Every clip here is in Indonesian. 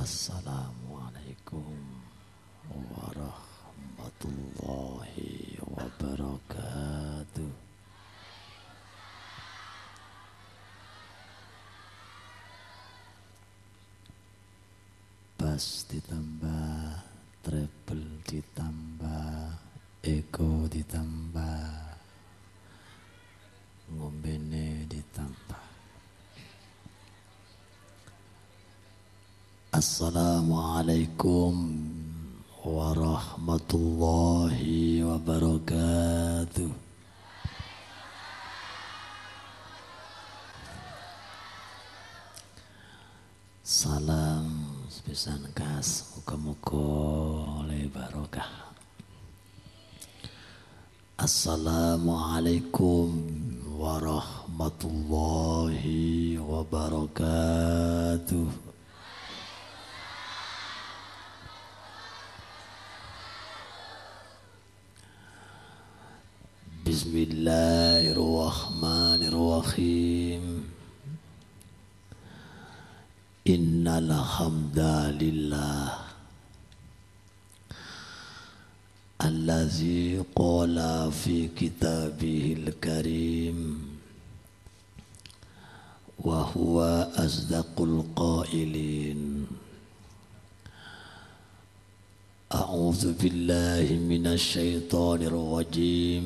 Assalamualaikum warahmatullahi wabarakatuh. Bas ditambah, treble ditambah, ego ditambah, ngombene ditambah. Assalamualaikum warahmatullahi wabarakatuh. Salam sepisan kas muka-muka oleh barokah. Assalamualaikum warahmatullahi wabarakatuh. بسم الله الرحمن الرحيم إن الحمد لله الذي قال في كتابه الكريم وهو أصدق القائلين أعوذ بالله من الشيطان الرجيم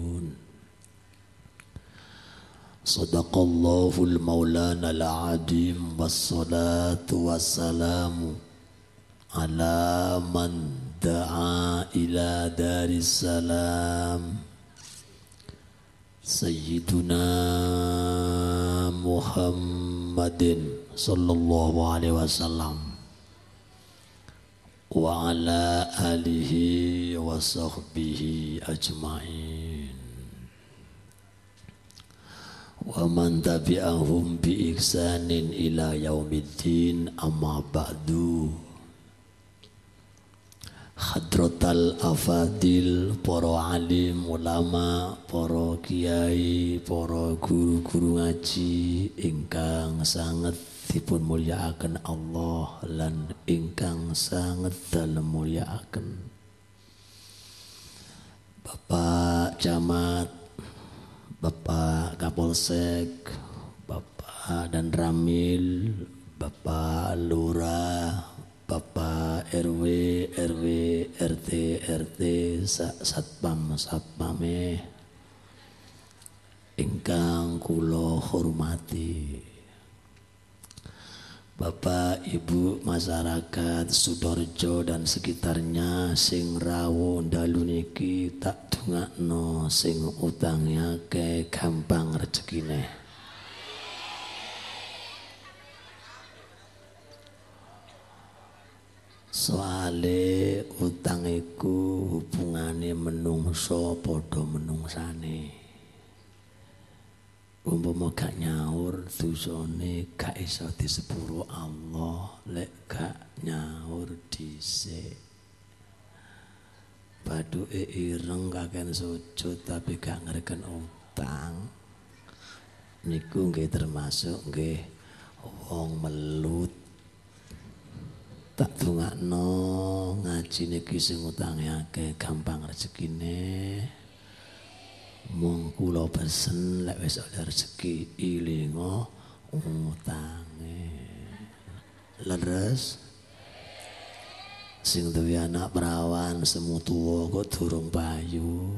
صدق الله المولانا العظيم والصلاة والسلام على من دعا إلى دار السلام. سيدنا محمد صلى الله عليه وسلم وعلى آله وصحبه أجمعين. wa man tabi'ahum bi ihsanin ila yaumiddin amma ba'du. Hadrotal afadil para alim ulama para kiai para guru-guru ngaji ingkang sangat dipun mulyakaken Allah lan ingkang sangat dalem mulyakaken Bapak Camat Bapak Kapolsek, Bapak dan Ramil, Bapak Lurah, Bapak RW, RW, RT, RT, Satpam, Satpame, ingkang kulo hormati. Bapak Ibu masyarakat Sudorjo dan sekitarnya sing rawuh dalu niki tak dongakno sing utangnya ke gampang rezekine. Soale utang iku hubungane menungso padha menungsane umpama gak nyaur dosane gak iso disepuro Allah lek gak nyaur dhisik. Baduke ireng kaken sujud tapi gak ngreken utang. Niku nggih termasuk nggih wong melut. Tak dongakno ngaji niki sing utange akeh gampang rezekine mung kula pesen lek wis ada rezeki ilingo utange. Leres sing duwe anak perawan semu tuwa kok durung payu.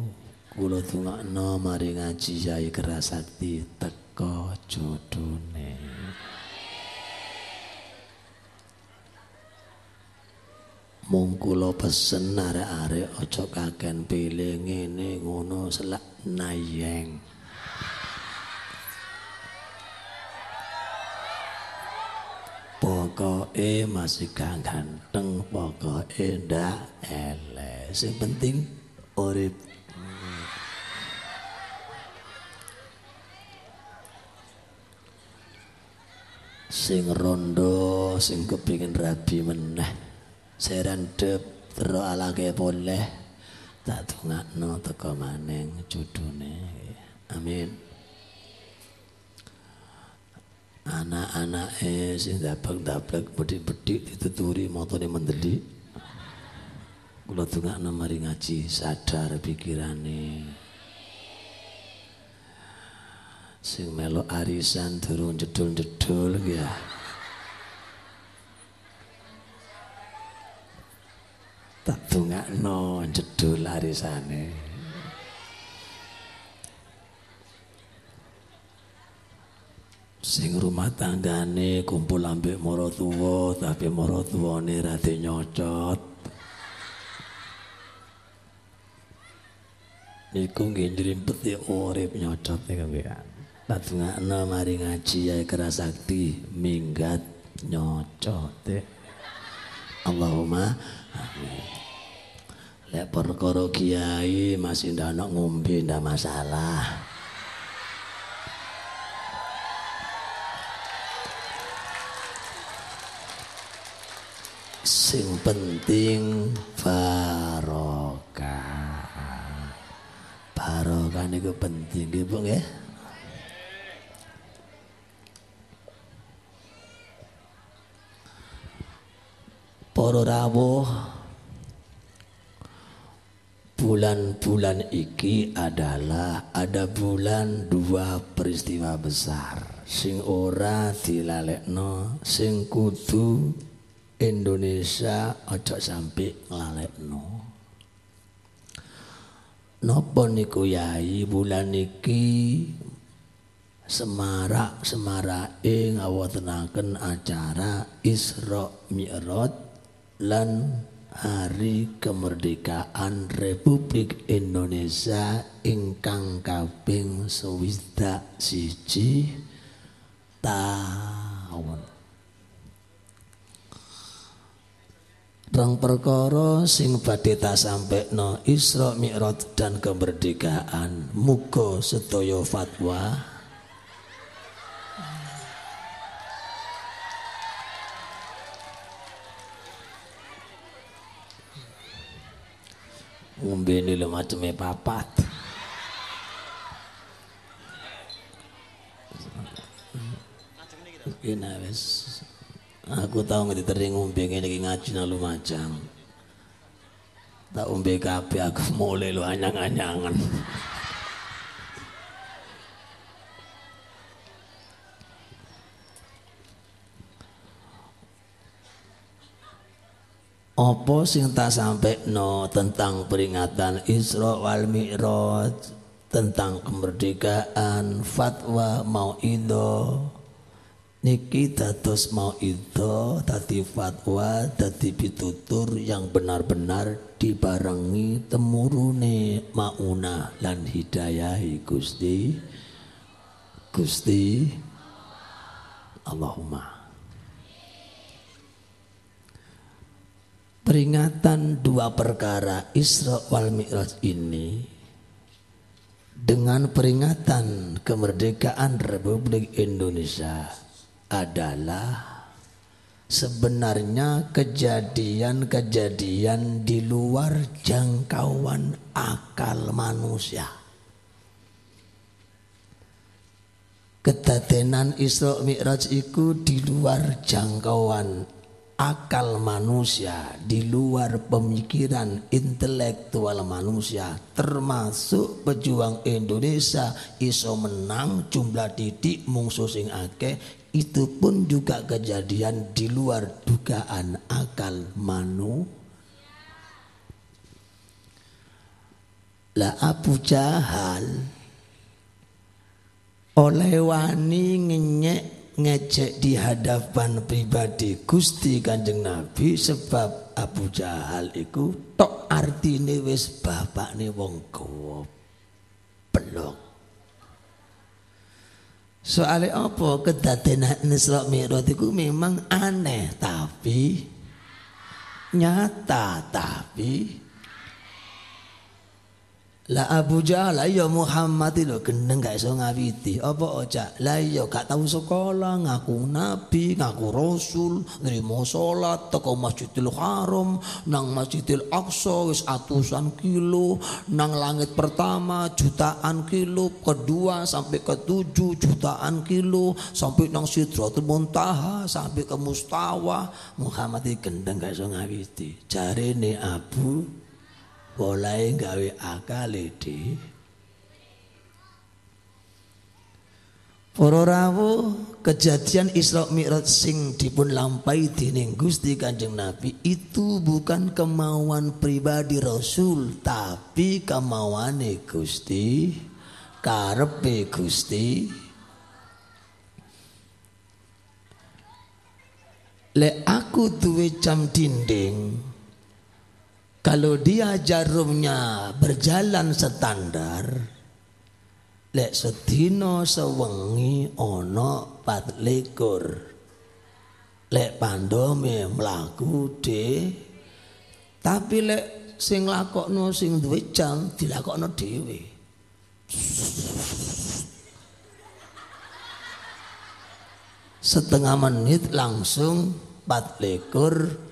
Kula dongakno mari ngaji yai kerasakti teko jodone mung kula pesen arek-arek aja kaken pilih ngene ngono selak nayeng. Pokoke masih ganteng pokoke ndak elek. Sing penting urip. Sing rondo sing kepingin rabi meneh. Serendep tero alake boleh tak dongakno teko maneng judune amin. Anak-anake sing dablek-dablek bedik-bedik dituturi motone mendelik kula dongakno mari ngaji sadar pikirane. Sing melo arisan durung jedul-jedul ya tak dongakno jedul arisane sing rumah tanggane kumpul ambek mara tuwa tapi mara tuwane rada nyocot niku nggih njrimpet urip nyocot niku nggih Latungakno mari ngaji ya kerasakti minggat nyocote. Allahumma amin. Lek perkara kiai masih ndak ngombe ndak masalah. Sing penting barokah. Barokah niku penting nggih, Bu nggih. para rawuh bulan-bulan iki adalah ada bulan dua peristiwa besar. Sing ora dilalekno sing kudu Indonesia ojo sampai nglalekno Napa niku yai? Bulan iki semarak semarake ngawotenaken acara Isra Mi'raj lan hari kemerdekaan Republik Indonesia ingkang kaping swidak siji tahun Rang perkara sing badhe ta sampekno Isra Mi'raj dan kemerdekaan muga sedaya fatwa ngombe ini lo macamnya papat. Ini wes. Aku tahu nggak diterima ngombe ini lagi ngaji nalu macam. Tak umbe kape aku mulai lo anyang-anyangan Apa sing tak sampai no tentang peringatan Isra wal Mi'raj tentang kemerdekaan fatwa mau ido niki dados mau ido tadi fatwa tadi pitutur yang benar-benar dibarengi temurune mauna lan hidayahi Gusti. Gusti Allahumma peringatan dua perkara Isra wal Mi'raj ini dengan peringatan kemerdekaan Republik Indonesia adalah sebenarnya kejadian-kejadian di luar jangkauan akal manusia. Kedatenan Isra Mi'raj itu di luar jangkauan akal manusia di luar pemikiran intelektual manusia termasuk pejuang Indonesia iso menang jumlah titik mungsu sing akeh itu pun juga kejadian di luar dugaan akal manu. Lah Abu Jahal oleh wani ngenyek ngecek di hadapan pribadi Gusti Kanjeng Nabi sebab Abu Jahal iku tok artine wis bapakne wong goblok. Soalnya apa kedatenan Isra Mi'raj itu memang aneh tapi nyata tapi Lah Abu Jahal ya Muhammad itu gendeng gak iso ngawiti. Apa aja? Lah iya gak tahu sekolah, ngaku nabi, ngaku rasul, nrimo salat teko Masjidil Haram, nang Masjidil Aqsa wis atusan kilo, nang langit pertama jutaan kilo, kedua sampai ke tujuh jutaan kilo, sampai nang Sidratul Muntaha, sampai ke Mustawa. Muhammad itu gendeng gak iso ngawiti. Jarene Abu Mulai gawe akal di Para rawuh kejadian Isra Mi'raj sing dipun lampai dening Gusti Kanjeng Nabi itu bukan kemauan pribadi Rasul tapi kemauane Gusti karepe Gusti. Le aku duwe jam dinding kalau dia jarumnya berjalan standar, lek sedina sewengi ana lekor, Lek pandome melaku de tapi lek sing lakokno sing duwe jam dilakokno dhewe. Setengah menit langsung 24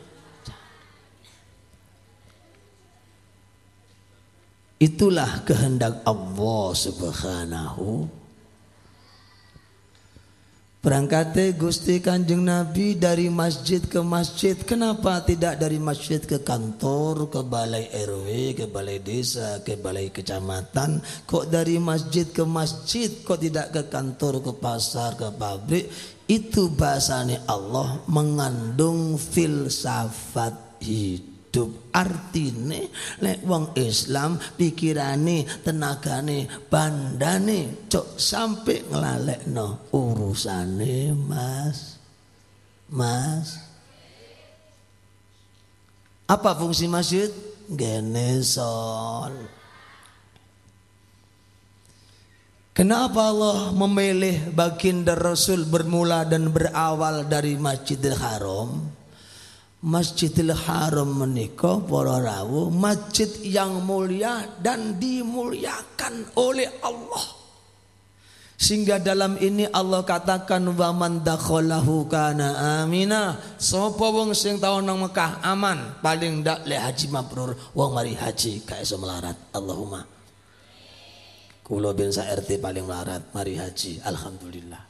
Itulah kehendak Allah Subhanahu Berangkatnya Gusti Kanjeng Nabi dari masjid ke masjid. Kenapa tidak dari masjid ke kantor, ke balai RW, ke balai desa, ke balai kecamatan? Kok dari masjid ke masjid, kok tidak ke kantor, ke pasar, ke pabrik? Itu bahasanya Allah mengandung filsafat hidup hidup. Artine lek wong Islam pikirane tenagane bandane cok sampai nglalekno urusane mas. Mas. Apa fungsi masjid? Geneson Kenapa Allah memilih baginda Rasul bermula dan berawal dari Masjidil Haram? Masjidil Haram menikah para rawuh masjid yang mulia dan dimuliakan oleh Allah. Sehingga dalam ini Allah katakan wa man dakhalahu kana amina. Sapa wong sing tau nang Mekah aman, paling ndak le haji mabrur, wong mari haji kae iso melarat. Allahumma. Kulo bin RT paling melarat, mari haji. Alhamdulillah.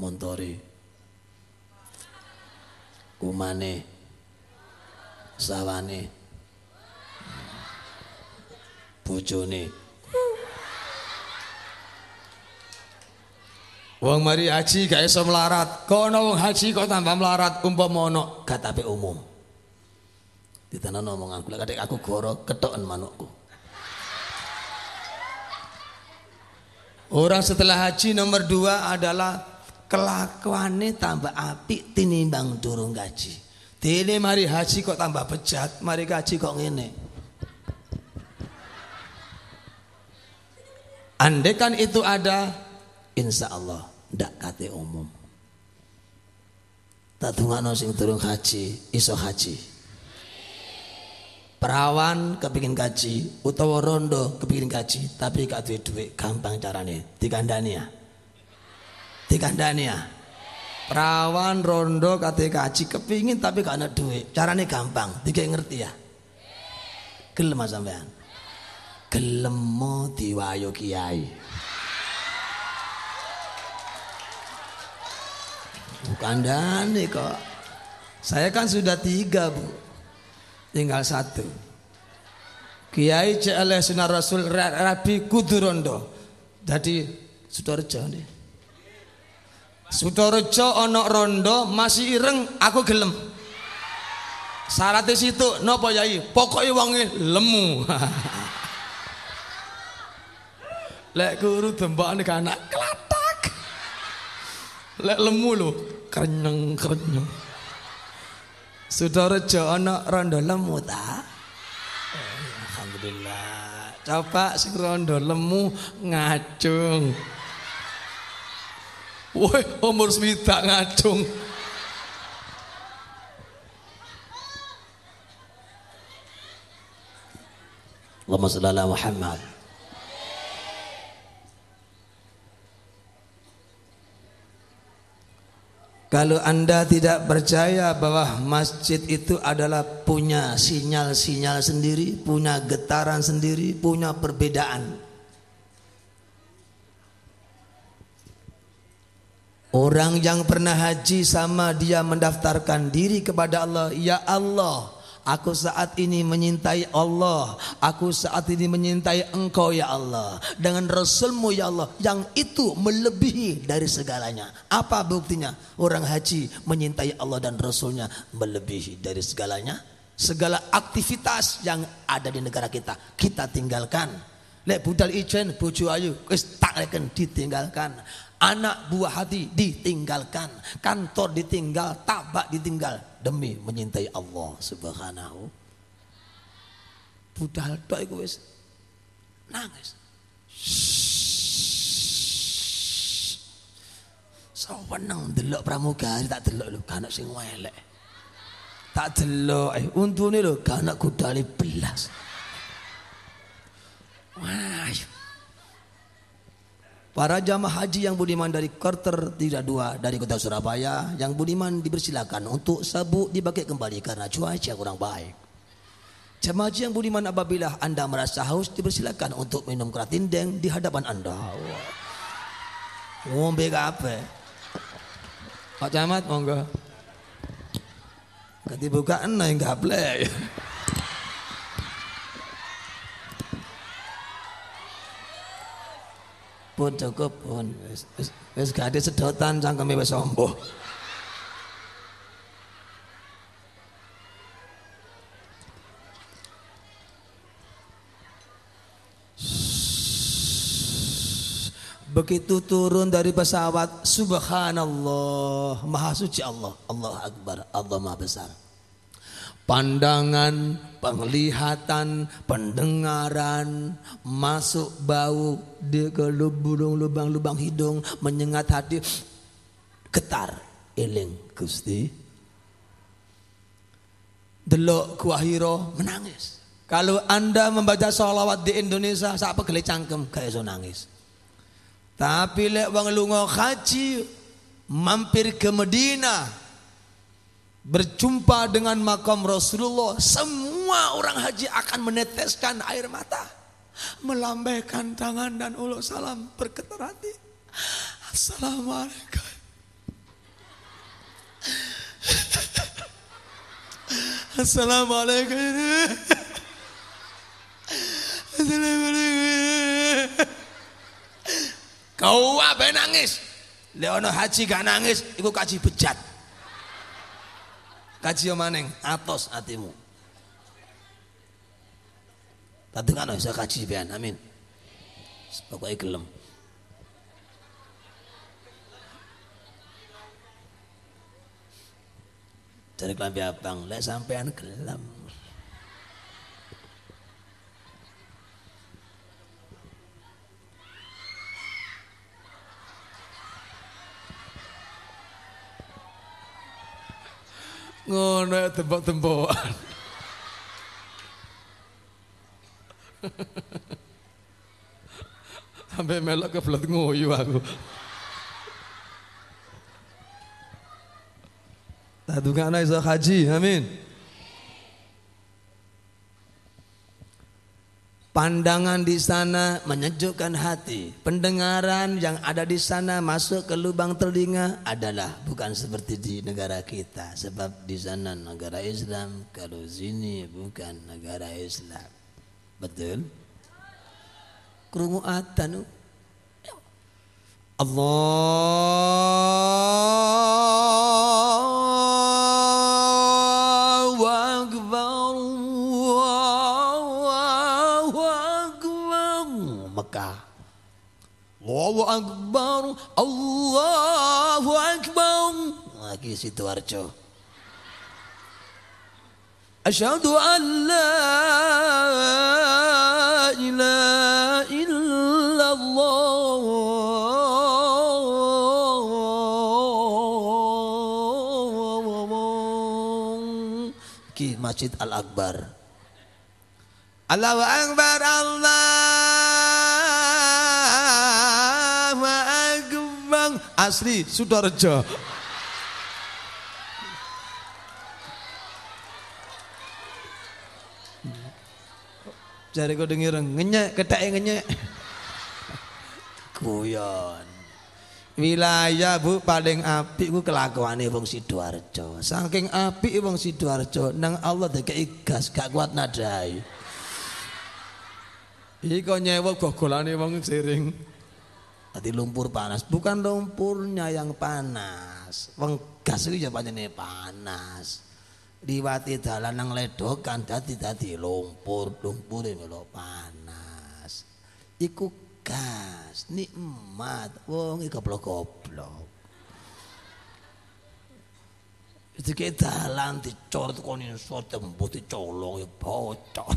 Montori. Kumane sawane bojone Wong mari haji gak iso melarat. Kono wong haji kok tambah melarat umpama ono KTP umum. Ditenan omongan kula kadek aku goro ketoken manukku. Orang setelah haji nomor dua adalah kelakuannya tambah api tinimbang durung gaji. Dene mari haji kok tambah bejat, mari haji kok ngene. Andekan itu ada, insya Allah ndak kate umum. Tak dungakno sing turun haji, iso haji. Perawan kepingin kaji, utawa rondo kepingin kaji, tapi gak duwe duit, gampang carane. Dikandani ya. Dikandani ya. Perawan rondo kate kaji kepingin tapi gak ada duit. Caranya gampang, tiga ngerti ya. Gelem sampean. Gelem mo diwayo kiai. Bukan dani kok. Saya kan sudah tiga bu. Tinggal satu. Kiai CLS Sunnah Rasul Rabi Kudurondo. Jadi Sudorejo nih. Sudorejo ono rondo masih ireng aku gelem. Syaratnya situ nopo yai pokoknya wangi lemu. Lek guru tembak nih anak kelatak. Lek lemu lo kenyang kenyang. Sudorejo ono rondo lemu ta? Alhamdulillah. Coba sing rondo lemu ngacung. Woi, umur semita ngacung. Allahumma shalli ala Muhammad. Kalau Anda tidak percaya bahwa masjid itu adalah punya sinyal-sinyal sendiri, punya getaran sendiri, punya perbedaan. Orang yang pernah haji sama dia mendaftarkan diri kepada Allah, ya Allah, Aku saat ini menyintai Allah Aku saat ini menyintai engkau ya Allah. Dengan Rasulmu ya Allah Yang itu melebihi dari segalanya. Apa buktinya? Orang haji menyintai Allah dan Rasulnya Melebihi dari segalanya. Segala aktivitas yang ada di negara kita Kita tinggalkan. Lek budal ijen bojo ayu Wis tak ditinggalkan Anak buah hati ditinggalkan, kantor ditinggal, tabak ditinggal demi menyintai Allah Subhanahu. Budal tok iku wis nangis. Saweneng delok pramugari tak delok lho, kanak sing elek. Tak delok, eh untune lho kanak kudale belas. Wah, Para jamaah haji yang budiman dari quarter 32 dari kota Surabaya yang budiman dipersilakan untuk sabuk dipakai kembali karena cuaca kurang baik. Jamaah haji yang budiman apabila anda merasa haus dipersilakan untuk minum deng di hadapan anda. Ngombe apa? Pak Camat monggo. Ganti bukaan yang gaple. Pun cukup pun wis wis ada sedotan cangkeme wis ombo Begitu turun dari pesawat Subhanallah Maha suci Allah. Allah Akbar Allah Maha besar pandangan, penglihatan, pendengaran, masuk bau di ke lubang-lubang hidung, menyengat hati, getar, eling Gusti. Delok kuahiro menangis. Kalau anda membaca sholawat di Indonesia, siapa pegel cangkem kayak so nangis. Tapi lek wong lunga haji mampir ke Medina, berjumpa dengan makam Rasulullah, semua orang haji akan meneteskan air mata, melambaikan tangan dan uluk salam bergetar hati. Assalamualaikum. Assalamualaikum. Assalamualaikum. Kau apa nangis? Leono haji gak nangis, ikut kaji bejat kaji maneng atos atimu tadi kan bisa kaji pian amin. Pokoknya gelem. Cari kelambi abang lek sampean gelem ngono tembok-tembokan. Sampai melok kebelet nguyu aku. Tadungan iso haji amin Pandangan di sana menyejukkan hati. Pendengaran yang ada di sana masuk ke lubang telinga adalah bukan seperti di negara kita. Sebab di sana negara Islam, kalau sini bukan negara Islam. Betul? Kerungu atan. Allah Allahu Akbar Allahu Akbar. Lagi Sidoarjo. Asyhadu an la ilaha illallah. Masjid Al-Akbar. Allahu Akbar Allah asli Sudarjo. Jari kau denger ngenyek, ketek ngenyek. Guyon. Wilayah Bu paling api ku kelakuan wong Sidoarjo. Saking api wong Sidoarjo nang Allah dikeki gas gak kuat nadai. iko kok nyewa gogolane wong sering. Tadi lumpur panas, bukan lumpurnya yang panas. Wong gas itu ya panas. Liwati dalan nang ledokan dadi dadi lumpur, lumpur melo panas. Iku gas, nikmat. Wong iki goblok-goblok. Kayak dalan dicor kon iso tembus dicolong ya bocor.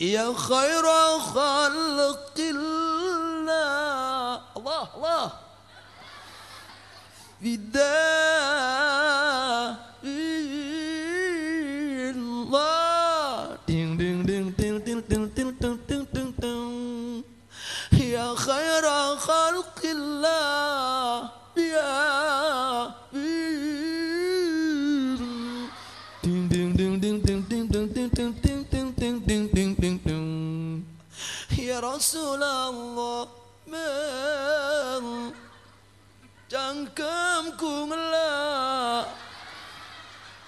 يا خير خلق الله الله. الله فداك Rasulullah Men Cangkemku melak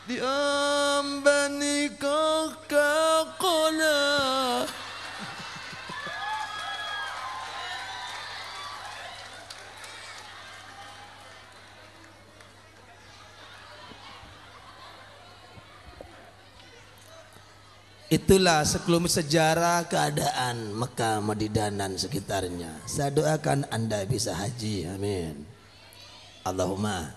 Diambani Itulah sekelumit sejarah keadaan Mekah, Madinah dan sekitarnya. Saya doakan Anda bisa haji. Amin. Allahumma.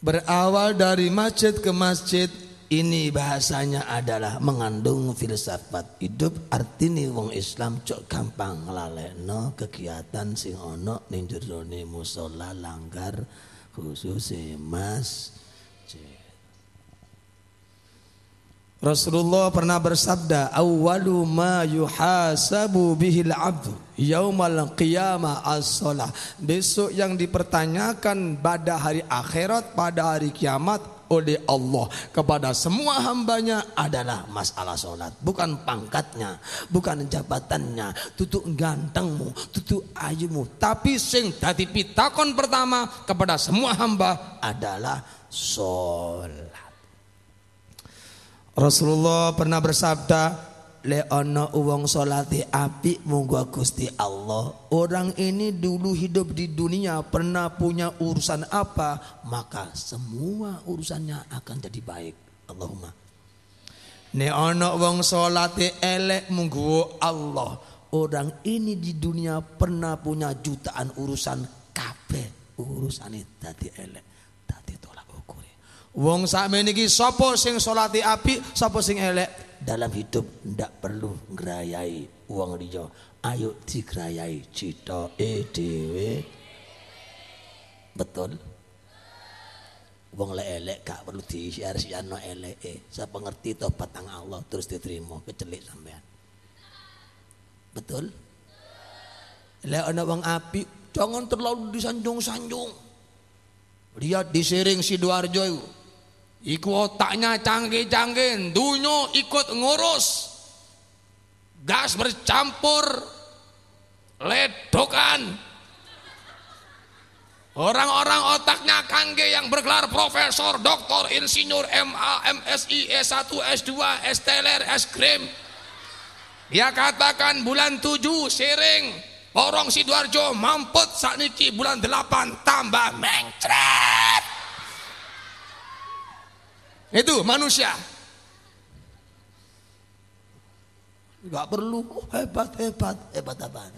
Berawal dari masjid ke masjid ini bahasanya adalah mengandung filsafat hidup artine wong Islam cok gampang nglalekno kegiatan sing ono ning musala langgar khusus mas Rasulullah pernah bersabda awwalu ma yuhasabu bihil abdu yaumal qiyamah as-salah besok yang dipertanyakan pada hari akhirat pada hari kiamat oleh Allah. Kepada semua hambanya adalah masalah solat bukan pangkatnya bukan jabatannya. Tutuk gantengmu tutuk ayumu. Tapi sing dadi pitakon pertama kepada semua hamba adalah solat Rasulullah pernah bersabda le ono uang solati api munggu Gusti Allah. Orang ini dulu hidup di dunia pernah punya urusan apa maka semua urusannya akan jadi baik. Allahumma. Ne ono uang solati elek munggu Allah. Orang ini di dunia pernah punya jutaan urusan kabeh urusan itu tadi elek Wong sakmene iki sapa sing salati apik, sapa sing elek dalam hidup ndak perlu ngrayai wong liya. Ayo digrayai citoke dhewe. Betul. Wong lek elek gak perlu disiar-siarno eleke. Sapa ngerti tobat tang Allah terus diterima kecelik sampean. Betul? Lek ana wong apik jangan terlalu disanjung-sanjung. Lihat di sering Sidoarjo itu Iku otaknya canggih-canggih, dunyo ikut ngurus. Gas bercampur, ledokan. Orang-orang otaknya kangge yang bergelar profesor, doktor, insinyur, MA, MSI, S1, S2, S teler, S krim. Dia katakan bulan 7 sering Porong Sidoarjo mampet sakniki bulan 8 tambah mencret. Itu manusia. Enggak perlu oh, hebat hebat hebat apa?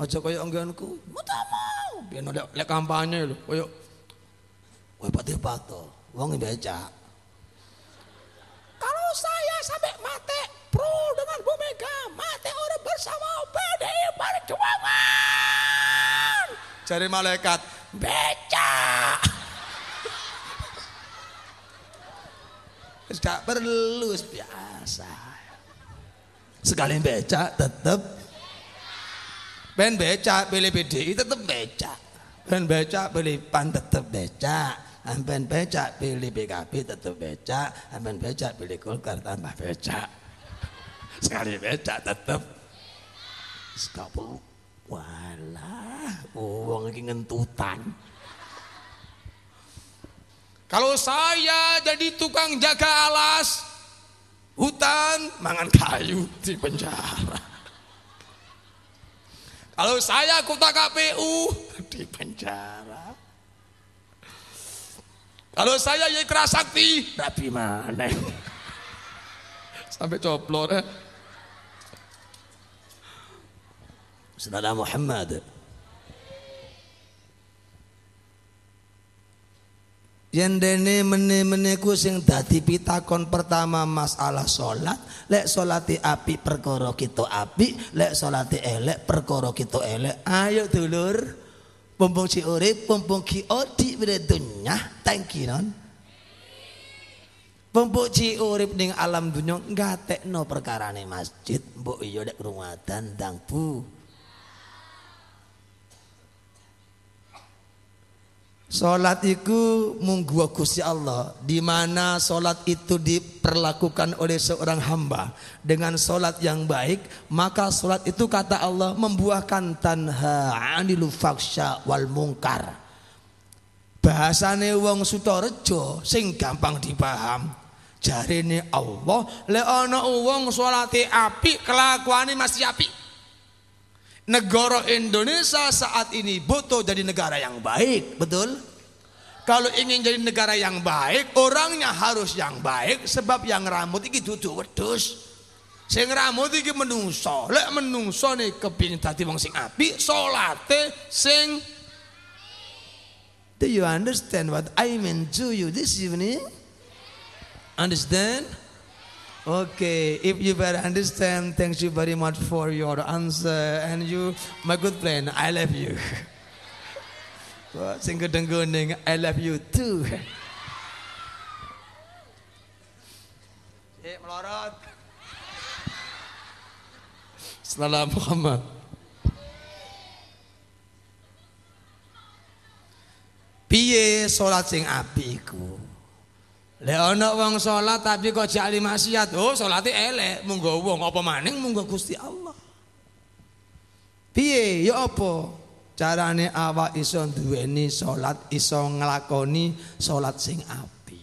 Aja kaya engganku, mau tak mau. Biar lek, lek kampanye lho, kaya hebat hebat to. Wong becak. Kalau saya sampai mati pro dengan Bu Mega, mati orang bersama PDI Perjuangan. Cari malaikat, becak. Gak perlu biasa. Sekali becak tetap Ben becak pilih PDI tetap becak. Ben becak pilih PAN tetap becak. Ben becak pilih PKB tetap becak. Ben becak pilih Golkar tambah becak. Sekali becak tetap. Sekapul. Walah, uang ini ngentutan. Kalau saya jadi tukang jaga alas, hutan mangan kayu di penjara. Kalau saya kota KPU di penjara. Kalau saya jadi kerasakti, tapi mana? Sampai coplor ya. Saudara Muhammad. Yen dene mene-mene ku sing dadi pitakon pertama masalah salat, lek salate api perkara kita api, lek salate elek perkara kita elek. Ayo dulur, pompong si urip, pompong ki odi dunya, thank you non. Pompong ci urip ning alam dunya ngatekno perkarane masjid, mbok iya nek krungadan ndang bu. Salat itu munggu Gusti Allah di mana salat itu diperlakukan oleh seorang hamba. Dengan salat yang baik maka salat itu kata Allah membuahkan tanha anil faksha wal mungkar. Bahasane wong Sutorejo sing gampang dipaham. Jarine Allah le ana wong salate apik kelakuane masih apik Negara Indonesia saat ini butuh jadi negara yang baik, betul? Kalau ingin jadi negara yang baik, orangnya harus yang baik sebab yang rambut iki duduk wedhus. Sing rambut iki menungso, lek menungso nih kepingin tadi wong sing api, salate sing Do you understand what I mean to you this evening? Understand? Okay, if you better understand, thank you very much for your answer. And you, my good friend, I love you. Sing gedeng I love you too. Eh, melorot. Salam Muhammad. Piye salat sing iku? Lek ana wong salat tapi kok jali maksiat, oh salate elek, munggo wong apa maning munggo Gusti Allah. Piye ya apa? Carane awak iso duweni salat, iso nglakoni salat sing apik.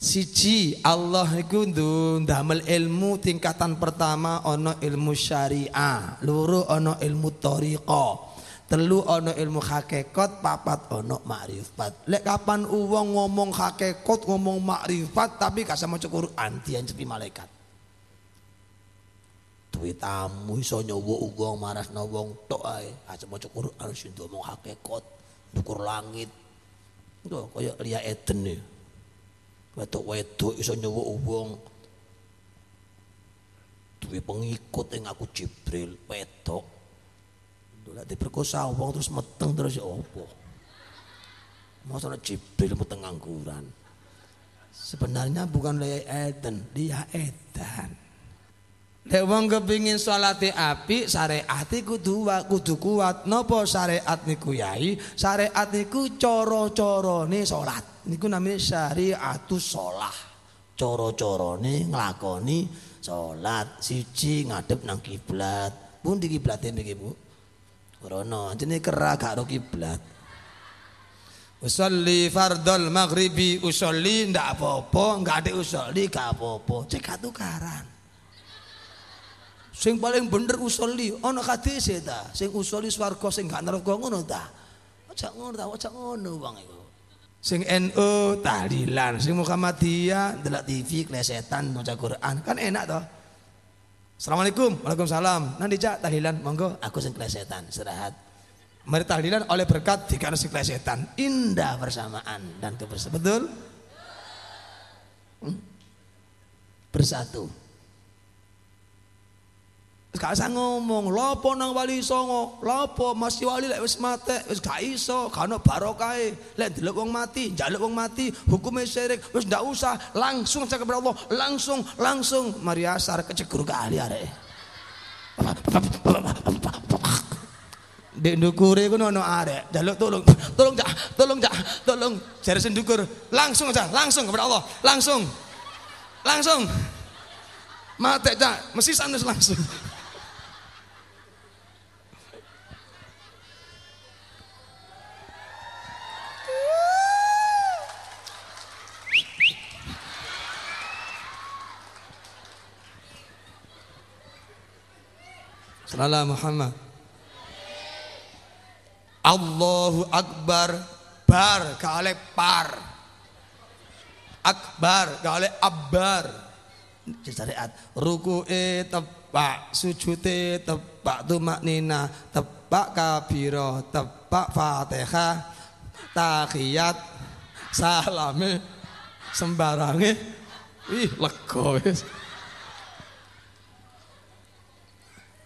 Siji Allah iku ndamel ilmu tingkatan pertama ana ilmu syariah, loro ana ilmu thariqah telu ono ilmu hakikat papat ono makrifat. Lek kapan uang ngomong hakikat ngomong makrifat tapi maca Quran dian cepi malaikat. Duwe tamu iso nyowo uang maras wong tok ae. Aja maca Quran sing ngomong hakikat dukur langit. Itu kaya Lia Eden ya. Wedok wedok iso nyowo uang duwe pengikut yang aku Jibril wedok Lek diperkosa wong terus meteng terus ya apa? Masa Jibril meteng angguran. Sebenarnya bukan Lea Eden, dia Edan. Lek wong kepingin salate api, syariat iku kudu kudu kuat. Napa syariat niku yai? Syariat niku cara-carane salat. Niku namanya syariatus shalah. Cara-carane nglakoni salat. Siji ngadep nang kiblat. Pundi kiblate niki, Bu? Rono, jenenge kera gak ro kiblat. Usolli fardol maghribi usolli ndak apa-apa, enggak ada usolli gak apa-apa. Cek tukaran. Sing paling bener usolli ana hadis e ta. Sing usolli swarga sing gak neraka ngono ta. Aja ngono ta, aja ngono wong iku. Sing NU tahlilan, sing Muhammadiyah ndelok TV klesetan maca Quran. Kan enak toh. Assalamualaikum, Waalaikumsalam. Nanti cak tahlilan, monggo aku sing klesetan, istirahat. Mari tahlilan oleh berkat dikasih setan indah bersamaan dan kebersamaan. Betul? Hmm? Bersatu. Gak usah ngomong, lopo nang wali songo, lopo masih wali lek wis mate, wis gak iso, gak ono barokahe. Lek delok wong mati, njaluk wong mati, hukume syirik, wis ndak usah, langsung cek kepada Allah, langsung, langsung mari asar kecegur kali arek. Dek ndukure ku ono arek, jaluk tolong, tolong jak, tolong jak, tolong. Jare sendukur, langsung aja, langsung kepada Allah, langsung. Langsung. Mate jak, mesti sanus langsung. Salam Muhammad. Allahu Akbar. Bar kale par. Akbar kale abbar. Syariat ruku e tepak sujute tepak tumaknina tepak kabiro tepak fatihah tahiyat salame sembarange. Ih lega wis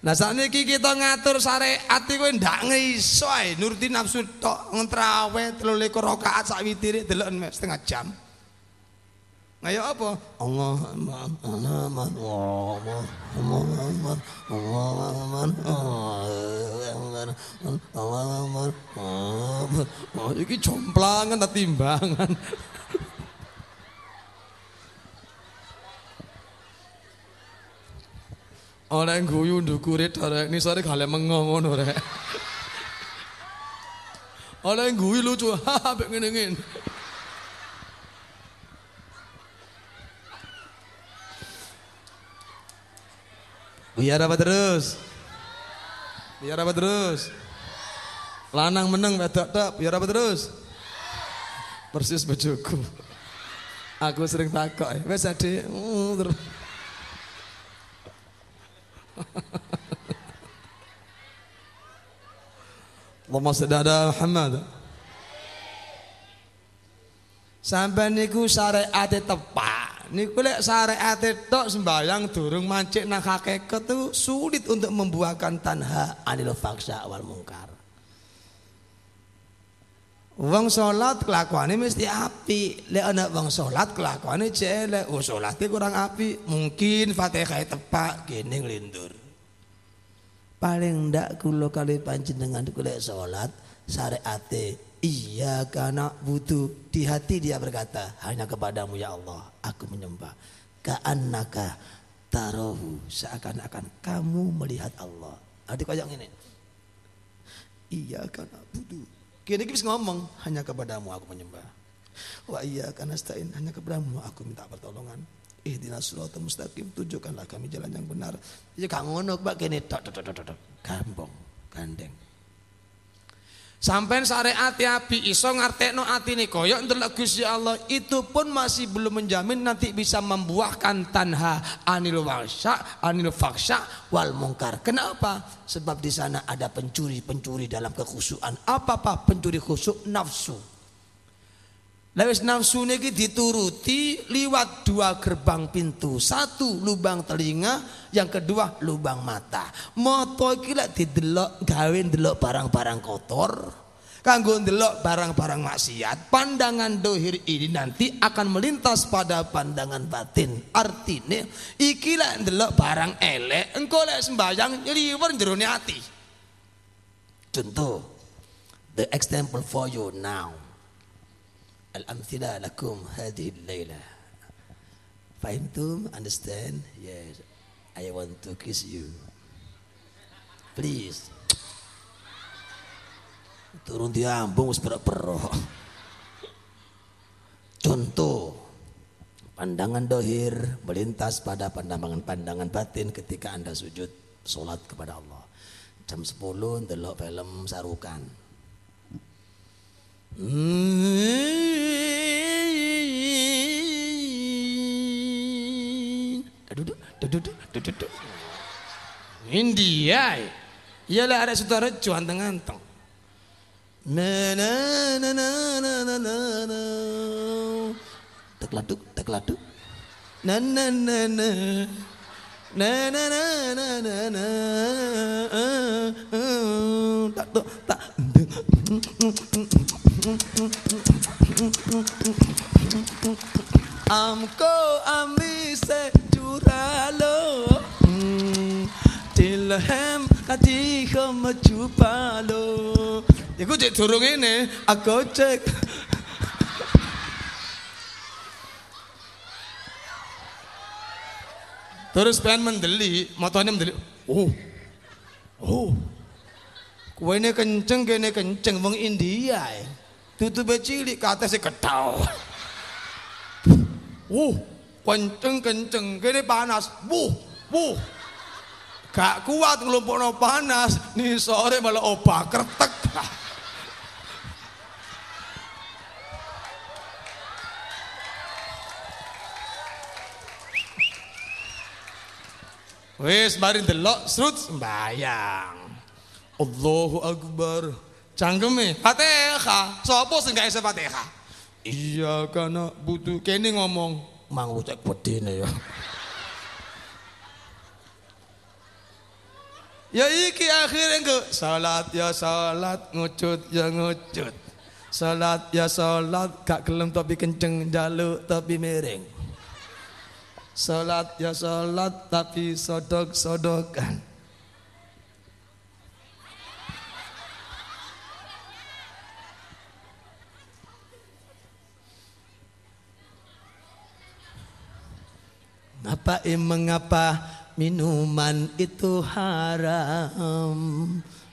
Nah saat ini kita ngatur syariat iku ndak ngiso ae nuruti nafsu tok ngentrawe 13 rakaat sak witire delok setengah jam. Ngayo apa? Allah Allah Allah Allah Allah Allah iki jomplangan timbangan. Oleh guyu ndukure darek ini sore gale mengong ngono rek. Oleh guyu lucu, haha mek ngene-ngene. Biar apa terus? Biar apa terus? Lanang meneng wedok tok, biar apa terus? Persis bojoku. Aku sering takok, wes ade, uh, terus. Allahumma salli ala Muhammad. Sampai niku syariat tepak. Niku lek syariat tok sembayang durung mancik nang hakikat itu sulit untuk membuahkan tanha anil faksa wal mungkar. Wong salat kelakuane mesti api. Lek ana wong salat kelakuane jelek. Oh salate kurang api. Mungkin Fatihah tepak kene nglindur. Paling ndak kula kali panjenengan kula salat syariate iya karena butuh di hati dia berkata hanya kepadamu ya Allah aku menyembah ka'annaka tarohu seakan-akan kamu melihat Allah adik kayak ini iya karena butuh Kini kita ngomong hanya kepadamu aku menyembah. Wa iya karena stain hanya kepadamu aku minta pertolongan. Ihdinas siratal mustaqim tunjukkanlah kami jalan yang benar. Ya kak ngono Pak kene tok tok tok tok gampang gandeng. Sampai syariat api iso ngartekno atine koyok ndelok Gusti Allah itu pun masih belum menjamin nanti bisa membuahkan tanha anil wasya anil faksha wal mungkar. Kenapa? Sebab di sana ada pencuri-pencuri dalam kekhusuan. Apa apa pencuri khusuk nafsu. Lewis nafsu niki dituruti liwat dua gerbang pintu. Satu lubang telinga, yang kedua lubang mata. Moto iki didelok gawe ndelok barang-barang kotor. Kanggo ndelok barang-barang maksiat, pandangan dohir ini nanti akan melintas pada pandangan batin. Artinya iki lek ndelok barang elek, engko lek sembayang liwer jerone ati. Contoh, the example for you now al-amthila lakum hadhihi al-laila. Fahintum? Understand? Yes. I want to kiss you. Please. Turun di ambung wis perok Contoh pandangan dohir melintas pada pandangan-pandangan batin ketika Anda sujud salat kepada Allah. Jam 10 delok film sarukan India. Iyalah ada saudara cuan tengah-teng. Na na na na na na na na. Tekladuk, tekladuk. Na na na na. Na na na na na na. Tak tak tak. Kati maju palo. Iku cek durung ini, aku cek. Terus pengen mendeli, motornya mendeli. Oh, oh, kue ini kenceng, kene kenceng, wong India. ya. Tutup cilik, kata si ketau. Uh, kenceng kenceng, kene panas. Buh, buh. Gak kuat ngelumpuk panas, nih sore malah obah kertek. Wis mari ndelok srut sembayang. Allahu Akbar. Cangkeme Fatihah. Sopo sing gak isa Fatihah? Iya karena butuh kene ngomong Mang bedine ya. Ya iki akhirnya ke salat ya salat ngucut ya ngucut. Salat ya salat gak gelem tapi kenceng jaluk tapi miring. Salat ya salat tapi sodok-sodokan. Apa eh, mengapa minuman itu haram?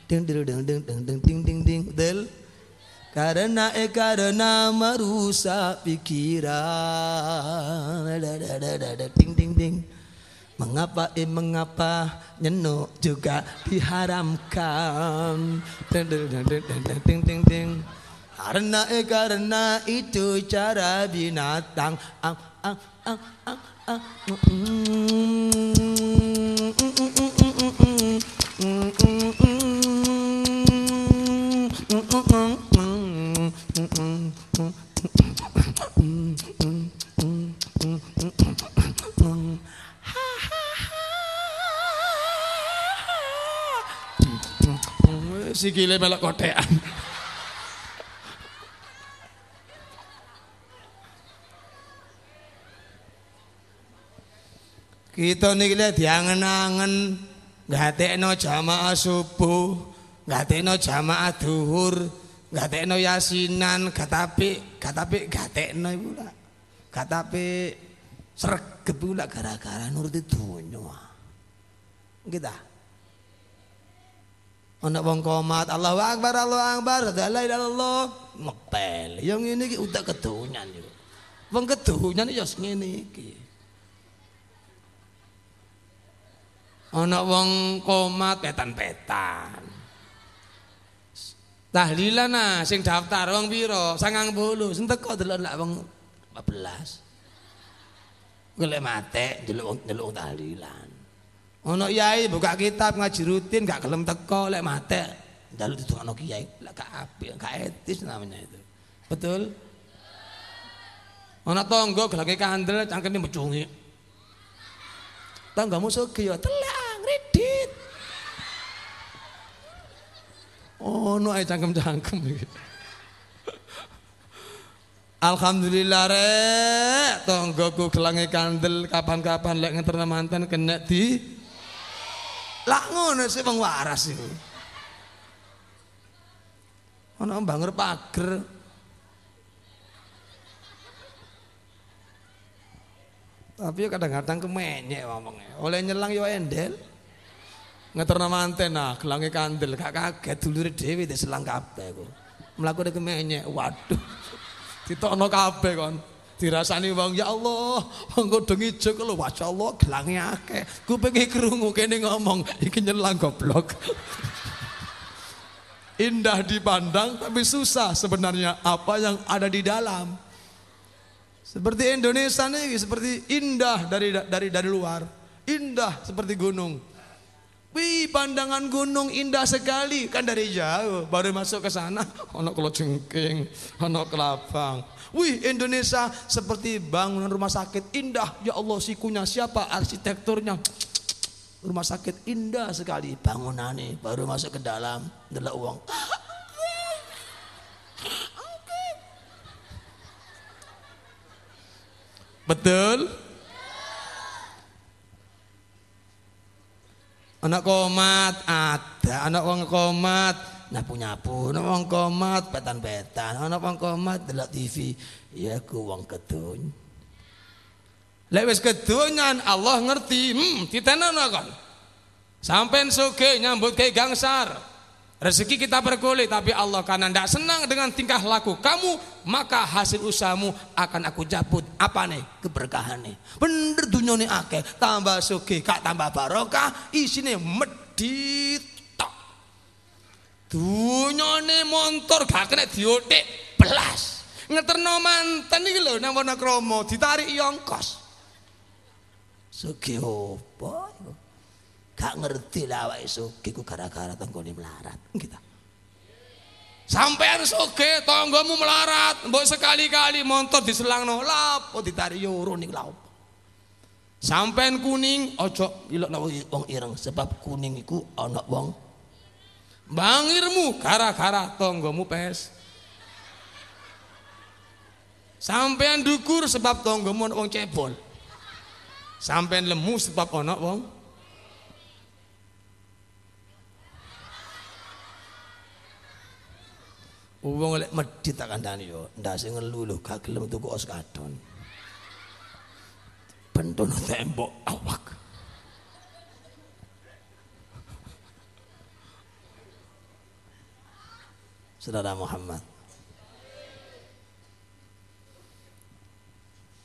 Ding ding ding ding ding ding ding ding ding del. Karena eh karena merusak pikiran. Da, da, da, da, da, ding ding ding. Mengapa eh mengapa nyenuk juga diharamkan? Ding ding ding ding ding ding ding. Karena eh karena itu cara binatang. Ang ang ang ang ang. Sikile melok kotekan. Kita niki le diangen-angen gatekno jamaah subuh, gatekno jamaah duhur, gatekno yasinan, gatape, gatape gatekno iku lah. Gatape sregep iku lah gara-gara nuruti donya. Kita. Ana wong komat Allahu Akbar Allahu Akbar la ilaha illallah ngepel. Yang ngene iki utak kedonyan yo. Wong kedonyan ya ngene iki. Ana wong komat petan-petan. Tahlilan nah sing daftar wong pira? 90. Sing teko delok lak wong 14. Golek mate delok delok tahlilan. Ana yai buka kitab ngaji rutin gak gelem teko lek mate. Dalu ditungakno kiai lek gak apik, gak etis namanya itu. Betul? Ana tangga gelange kandel cangkeme mecungi. Tanggamu sugih ya telang redit. Oh, no ae cangkem-cangkem iki. Alhamdulillah rek, tonggoku gelange kandel kapan-kapan lek ngeterna mantan kena di Lah ngono sih wong waras iku. Ana mbanger pager. Tapi kadang-kadang kemenyek ngomongnya. Oleh nyelang yo endel. ngeterno manten nah gelange kandel gak kaget dulure dhewe selang kabeh ku mlaku nek menyek waduh ditokno kabeh kon dirasani wong ya Allah wong kodong ijo lho masyaallah gelange akeh. Kupinge krungu kene ngomong iki nyelang goblok. Indah dipandang tapi susah sebenarnya apa yang ada di dalam. Seperti Indonesia nih seperti indah dari dari dari luar. Indah seperti gunung Wih pandangan gunung indah sekali kan dari jauh baru masuk ke sana ono kalau cengking ono kelabang Wih Indonesia seperti bangunan rumah sakit indah. Ya Allah sikunya siapa arsitekturnya. Rumah sakit indah sekali bangunan nih baru masuk ke dalam adalah uang. Betul? Anak komat ada, anak uang komat. Nyapu-nyapu ana wong komat petan-petan. Ana wong komat delok TV ya ku wong keduny lek kedunyan Allah ngerti. Hmm ditenono kon. Sampean suge nyambut ke gangsar Rezeki kita berkulit tapi Allah karena tidak senang dengan tingkah laku kamu maka hasil usahamu akan aku cabut. Apa nih? Keberkahan nih. Bener dunia nih akeh. Tambah suge kak tambah barokah isine medit Dunyane montor gak kena diothik belas. Ngeterno manten iki lho nang Wonokromo ditarik yongkos. Sugih opo Gak ngerti lah awake sugih ku gara-gara tanggane melarat. Kita. Sampean soge tanggamu melarat, mbok sekali-kali montor diselangno lapo ditarik yoro ning lapo. Sampean kuning ojo ilok wong ireng sebab kuning iku ana wong Bangirmu gara-gara tonggomu pes. Sampean dukur sebab tonggomu wong cebol. Sampean lemu sebab ana wong Wong lek medhit tak kandhani yo, ndase ngelu lho, gak gelem tuku os tembok awak. Saudara Muhammad.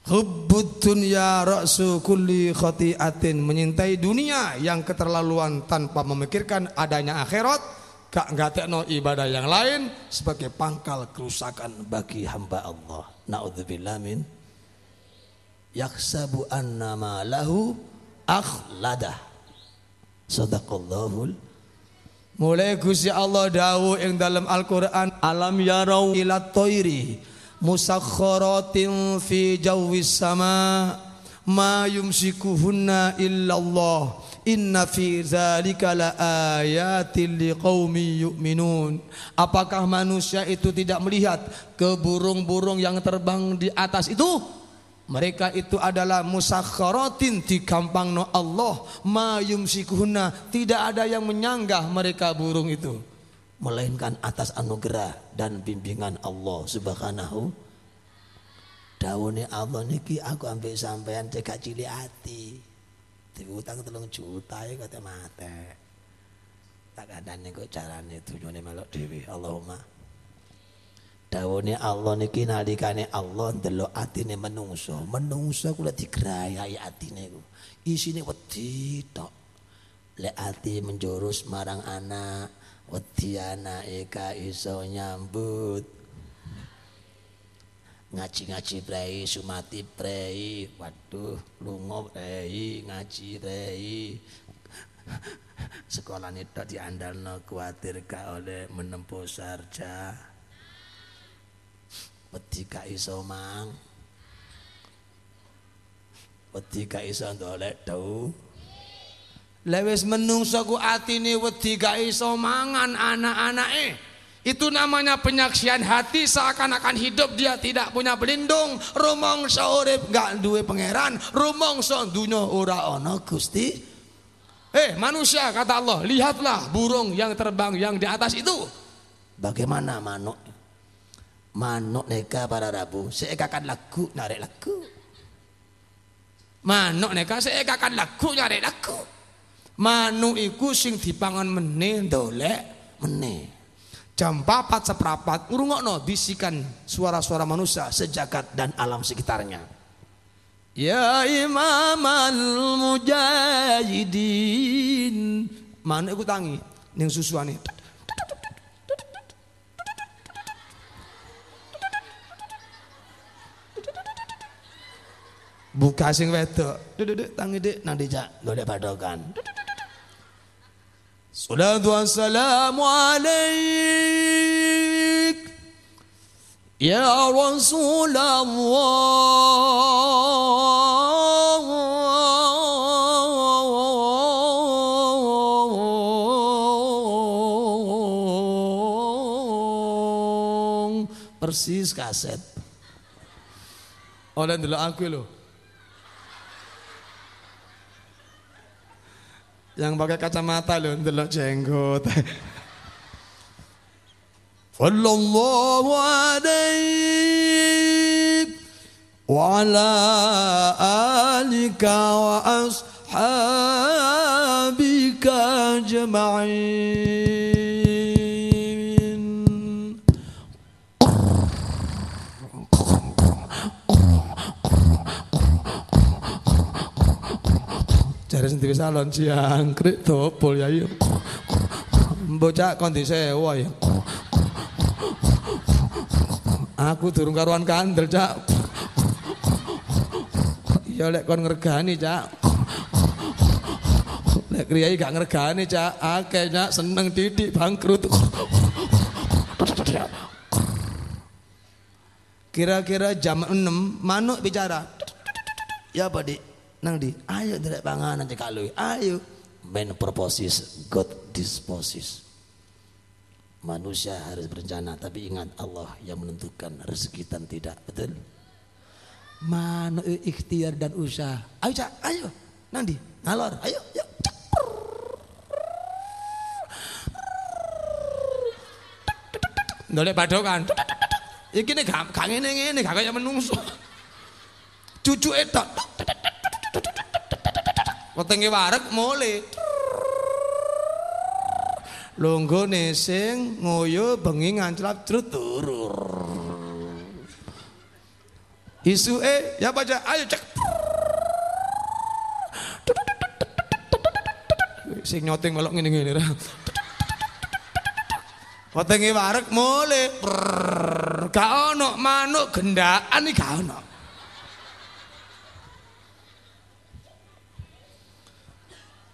Hubbud dunya ra'su kulli khati'atin menyintai dunia yang keterlaluan tanpa memikirkan adanya akhirat gak ngatekno ibadah yang lain sebagai pangkal kerusakan bagi hamba Allah. Nauzubillah min yaksabu anna ma lahu akhlada. Sadaqallahul Mulai Gusti Allah dawuh ing dalam Al-Qur'an alam yarau ila toiri musakhkharatin fi jawis sama ma yumsikuhunna illallah inna fi zalika la ayatin liqaumi yu'minun. Apakah manusia itu tidak melihat ke burung-burung yang terbang di atas itu? Mereka itu adalah musakharatin no Allah. Ma yumsikuhunna tidak ada yang menyanggah mereka burung itu. Melainkan atas anugerah dan bimbingan Allah subhanahu. Dawane Allah niki aku ambil sampean cekak cilik ati diutang telung juta ya kata mate tak ada nih kok carane tujuannya melok dewi Allahumma Dawone Allah niki nalikane Allah ndelok atine menungso. Menungso kula digrayai atine ku. Isine wedi tok. Lek ati menjurus marang anak, wedi anake ka iso nyambut. Ngaji-ngaji prei, sumati prei. Waduh, lunga prei, ngaji prei. Sekolah tok diandalno kuatir ka oleh menempuh sarjana wedi gak iso mang wedi gak iso ndolek dau Lewis menungso ku atine wedi gak iso mangan anak-anake itu namanya penyaksian hati seakan-akan hidup dia tidak punya pelindung rumong urip gak duwe pangeran. Rumong dunya ora ana Gusti. Eh manusia kata Allah lihatlah burung yang terbang yang di atas itu. Bagaimana manuk? Manuk neka para rabu. Seekakan lagu narik lagu. Manuk neka seekakan lagu narik lagu. Manuk iku sing dipangan meneh ndolek meneh. Jam 4 seprapat ngrungokno bisikan suara-suara manusia sejagat dan alam sekitarnya. Ya Imam al-Mujahidin. Manuk iku tangi ning susuane. Buka sing wedok. Duduk tangi dik nang dijak golek padokan. Salatu wassalamu alaik Ya Rasulullah Persis kaset. Oleh dulu aku loh Yang pakai kacamata loh, ndelok jenggot. Sallallahu alaihi wa ala alika wa ashabika jama'in. Jare sing diwis alon jangkrik dopol ya iya. Bocah kon disewa ya. Aku durung karuan kandel, Cak. Ya lek kon ngregani, Cak. Lek kriyai gak ngregani, Cak. Akeh, Cak, seneng didik bangkrut. Kira-kira jam 6 manuk bicara. Ya apa, Dik? Nang di, ayo ndelek panganan cekak lu. Ayo. Man proposes, God disposes. Manusia harus berencana, tapi ingat Allah yang menentukan rezeki dan tidak. Betul? Mana ikhtiar dan usaha. Ayo cak, ayo. Nang di, ngalor. Ayo, yuk. Ndolek padokan. Iki gak gak ngene ngene, gak kaya menungso. Cucu etok. Wetenge wareg mule. Longgone sing ngoyo bengi nganclap trut turur. Isuke ya baca ayo cek. Sing nyoting melok ngene-ngene ra. Wetenge wareg mule. Gak ono manuk gendaan iki gak ono.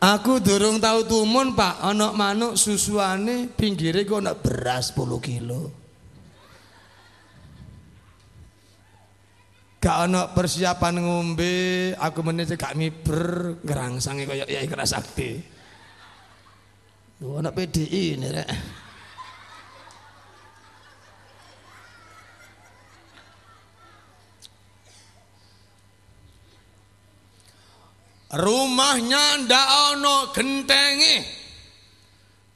Aku durung tahu tumun pak, ana manuk susuane pinggire kok ana beras 10 kilo. Gak ana persiapan ngombe, aku meneh gak miber ngerangsange kaya Yai Kerasakti. Lho ana PDI ini rek. Rumahnya ndak ono gentenge.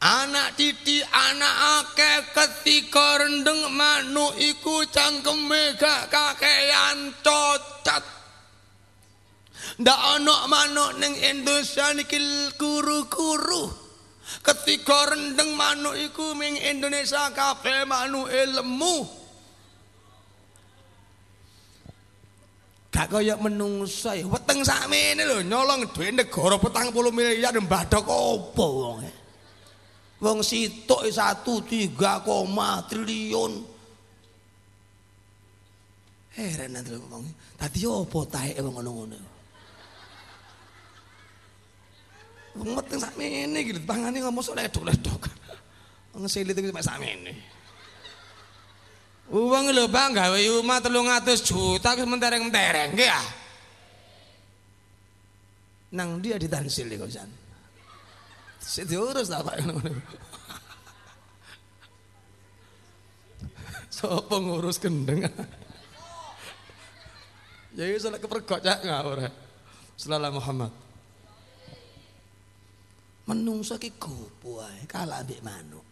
Anak titi anak ake ketika rendeng manuk iku cangkeme gak kakean cocat. Ndak ono manuk ning Indonesia niki kuru-kuru. Ketika rendeng manuk iku ming Indonesia kabeh manuke lemu. Gak kaya menungso ya. Weteng sakmene lho nyolong duit negara 40 miliar mbadok apa wong. Wong sitok 1 3, triliun. Heran nanti wong. Tadi apa tae wong ngono-ngono. Wong weteng sakmene iki tangane ngomong sok ledok-ledok. Wong mek sakmene. Uang lho Bang gawe omah 300 juta wis mentereng-mentereng nggih ya. Nang dia ditansil iki kosan. Sik diurus ta Pak ngono. Sopo ngurus kendeng? ya lek kepergok cak ngawur. Sallallahu Muhammad. Menungso ki gopo kalah manuk.